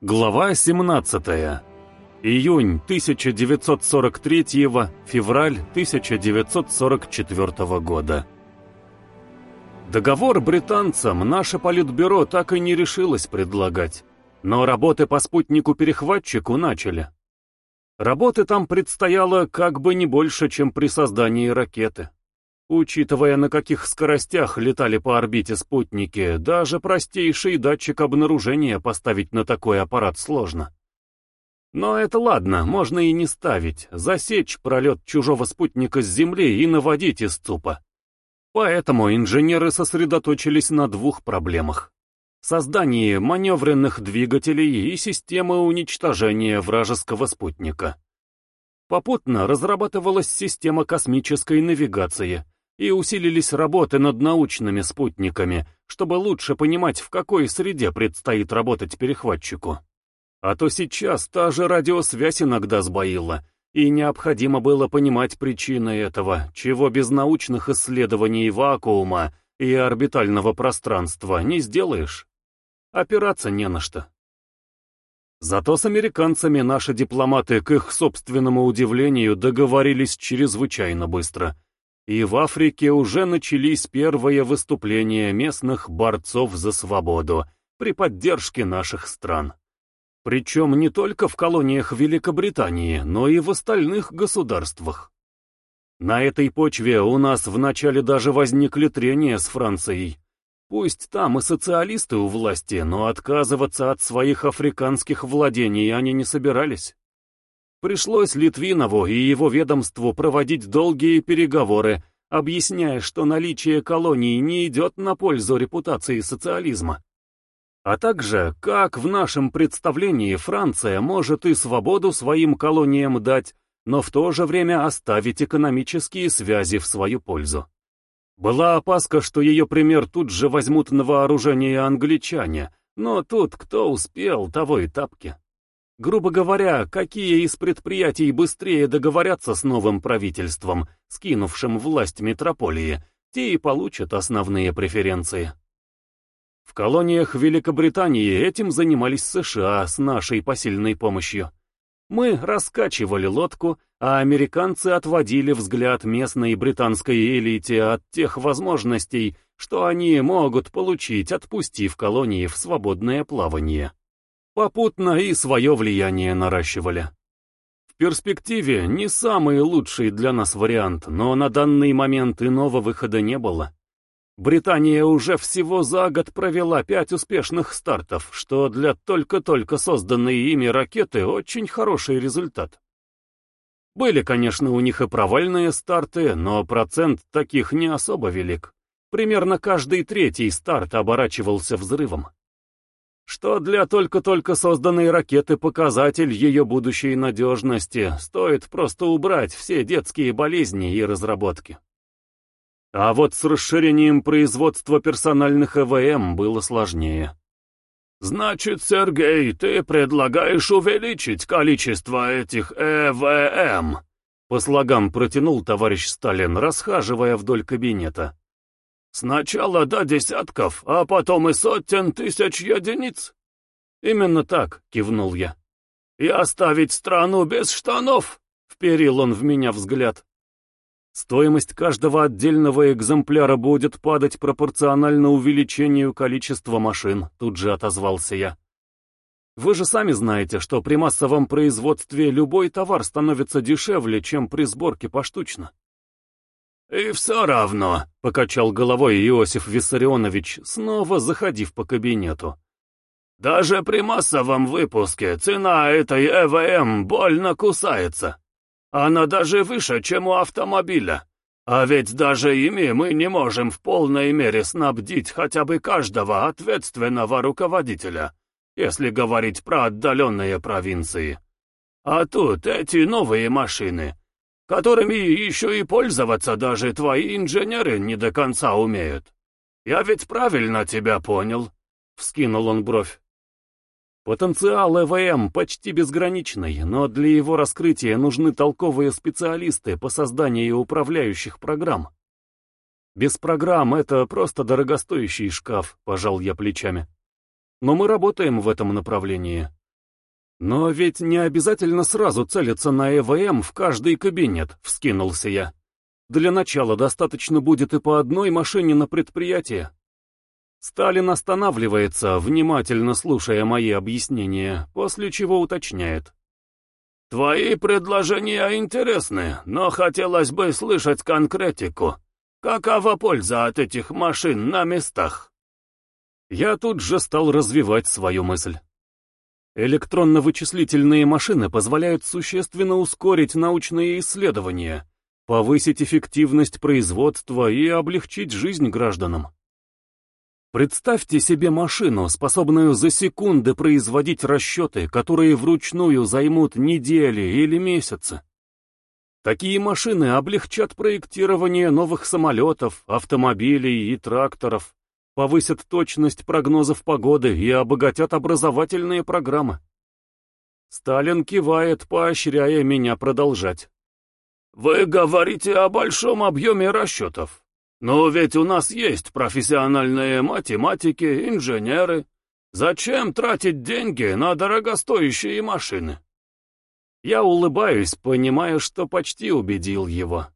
Глава 17. Июнь 1943, февраль 1944 года. Договор британцам наше политбюро так и не решилось предлагать, но работы по спутнику-перехватчику начали. Работы там предстояло как бы не больше, чем при создании ракеты. Учитывая, на каких скоростях летали по орбите спутники, даже простейший датчик обнаружения поставить на такой аппарат сложно. Но это ладно, можно и не ставить, засечь пролет чужого спутника с Земли и наводить из ЦУПа. Поэтому инженеры сосредоточились на двух проблемах. Создании маневренных двигателей и системы уничтожения вражеского спутника. Попутно разрабатывалась система космической навигации — и усилились работы над научными спутниками, чтобы лучше понимать, в какой среде предстоит работать перехватчику. А то сейчас та же радиосвязь иногда сбоила, и необходимо было понимать причины этого, чего без научных исследований вакуума и орбитального пространства не сделаешь. Опираться не на что. Зато с американцами наши дипломаты, к их собственному удивлению, договорились чрезвычайно быстро — и в Африке уже начались первые выступления местных борцов за свободу при поддержке наших стран. Причем не только в колониях Великобритании, но и в остальных государствах. На этой почве у нас вначале даже возникли трения с Францией. Пусть там и социалисты у власти, но отказываться от своих африканских владений они не собирались. Пришлось Литвинову и его ведомству проводить долгие переговоры, объясняя, что наличие колоний не идет на пользу репутации социализма. А также, как в нашем представлении Франция может и свободу своим колониям дать, но в то же время оставить экономические связи в свою пользу. Была опаска, что ее пример тут же возьмут на вооружение англичане, но тут кто успел, того и тапки. Грубо говоря, какие из предприятий быстрее договорятся с новым правительством, скинувшим власть метрополии, те и получат основные преференции. В колониях Великобритании этим занимались США с нашей посильной помощью. Мы раскачивали лодку, а американцы отводили взгляд местной британской элите от тех возможностей, что они могут получить, отпустив колонии в свободное плавание попутно и свое влияние наращивали. В перспективе не самый лучший для нас вариант, но на данный момент иного выхода не было. Британия уже всего за год провела пять успешных стартов, что для только-только созданной ими ракеты очень хороший результат. Были, конечно, у них и провальные старты, но процент таких не особо велик. Примерно каждый третий старт оборачивался взрывом что для только-только созданной ракеты показатель ее будущей надежности, стоит просто убрать все детские болезни и разработки. А вот с расширением производства персональных ЭВМ было сложнее. «Значит, Сергей, ты предлагаешь увеличить количество этих ЭВМ?» По слогам протянул товарищ Сталин, расхаживая вдоль кабинета. Сначала до десятков, а потом и сотен тысяч единиц. Именно так, кивнул я. И оставить страну без штанов, вперил он в меня взгляд. Стоимость каждого отдельного экземпляра будет падать пропорционально увеличению количества машин, тут же отозвался я. Вы же сами знаете, что при массовом производстве любой товар становится дешевле, чем при сборке поштучно. «И все равно», — покачал головой Иосиф Виссарионович, снова заходив по кабинету. «Даже при массовом выпуске цена этой ЭВМ больно кусается. Она даже выше, чем у автомобиля. А ведь даже ими мы не можем в полной мере снабдить хотя бы каждого ответственного руководителя, если говорить про отдаленные провинции. А тут эти новые машины — которыми еще и пользоваться даже твои инженеры не до конца умеют. Я ведь правильно тебя понял?» — вскинул он бровь. Потенциал ЭВМ почти безграничный, но для его раскрытия нужны толковые специалисты по созданию управляющих программ. Без программ это просто дорогостоящий шкаф, пожал я плечами. Но мы работаем в этом направлении. Но ведь не обязательно сразу целиться на ЭВМ в каждый кабинет, вскинулся я. Для начала достаточно будет и по одной машине на предприятие. Сталин останавливается, внимательно слушая мои объяснения, после чего уточняет. «Твои предложения интересны, но хотелось бы слышать конкретику. Какова польза от этих машин на местах?» Я тут же стал развивать свою мысль. Электронно-вычислительные машины позволяют существенно ускорить научные исследования, повысить эффективность производства и облегчить жизнь гражданам. Представьте себе машину, способную за секунды производить расчеты, которые вручную займут недели или месяцы. Такие машины облегчат проектирование новых самолетов, автомобилей и тракторов, повысят точность прогнозов погоды и обогатят образовательные программы. Сталин кивает, поощряя меня продолжать. «Вы говорите о большом объеме расчетов. Но ведь у нас есть профессиональные математики, инженеры. Зачем тратить деньги на дорогостоящие машины?» Я улыбаюсь, понимая, что почти убедил его.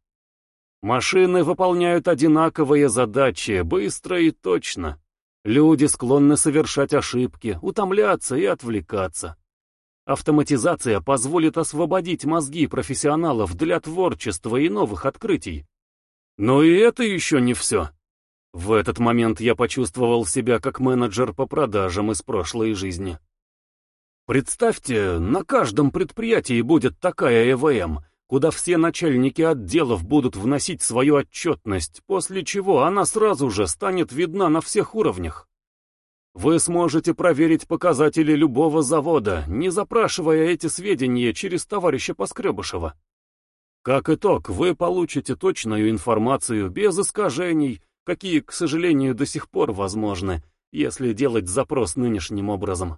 Машины выполняют одинаковые задачи, быстро и точно. Люди склонны совершать ошибки, утомляться и отвлекаться. Автоматизация позволит освободить мозги профессионалов для творчества и новых открытий. Но и это еще не все. В этот момент я почувствовал себя как менеджер по продажам из прошлой жизни. Представьте, на каждом предприятии будет такая ЭВМ, куда все начальники отделов будут вносить свою отчетность, после чего она сразу же станет видна на всех уровнях. Вы сможете проверить показатели любого завода, не запрашивая эти сведения через товарища Поскребышева. Как итог, вы получите точную информацию без искажений, какие, к сожалению, до сих пор возможны, если делать запрос нынешним образом.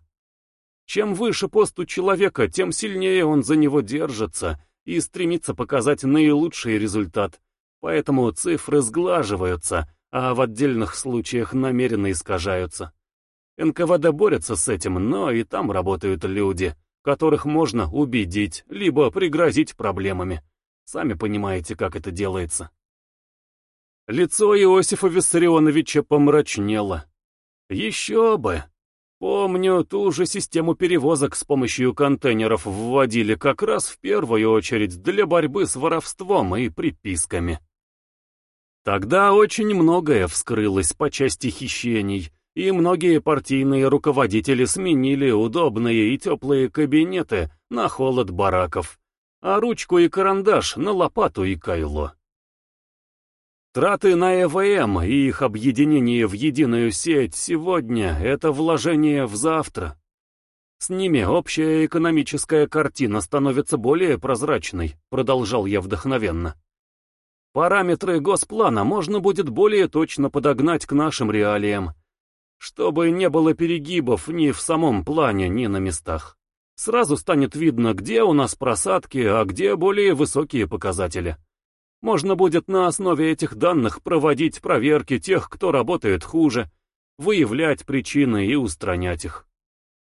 Чем выше пост у человека, тем сильнее он за него держится и стремится показать наилучший результат, поэтому цифры сглаживаются, а в отдельных случаях намеренно искажаются. НКВД борется с этим, но и там работают люди, которых можно убедить, либо пригрозить проблемами. Сами понимаете, как это делается. Лицо Иосифа Виссарионовича помрачнело. Еще бы! Помню, ту же систему перевозок с помощью контейнеров вводили как раз в первую очередь для борьбы с воровством и приписками. Тогда очень многое вскрылось по части хищений, и многие партийные руководители сменили удобные и теплые кабинеты на холод бараков, а ручку и карандаш на лопату и кайло. Траты на ЭВМ и их объединение в единую сеть сегодня — это вложение в завтра. С ними общая экономическая картина становится более прозрачной, продолжал я вдохновенно. Параметры госплана можно будет более точно подогнать к нашим реалиям, чтобы не было перегибов ни в самом плане, ни на местах. Сразу станет видно, где у нас просадки, а где более высокие показатели. Можно будет на основе этих данных проводить проверки тех, кто работает хуже, выявлять причины и устранять их.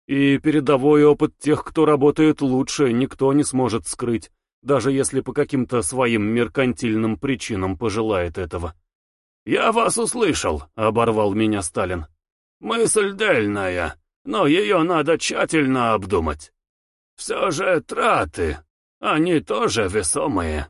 И передовой опыт тех, кто работает лучше, никто не сможет скрыть, даже если по каким-то своим меркантильным причинам пожелает этого. «Я вас услышал», — оборвал меня Сталин. Мысль дельная, но ее надо тщательно обдумать. Все же траты, они тоже весомые.